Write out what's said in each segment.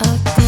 up.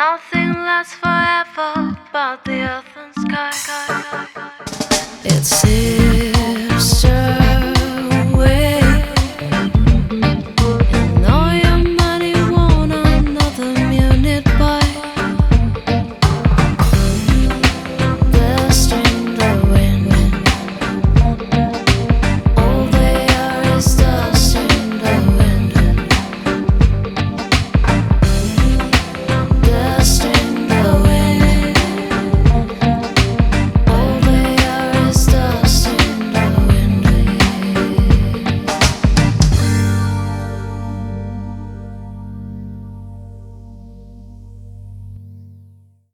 Nothing lasts forever but the earth and sky. It's it.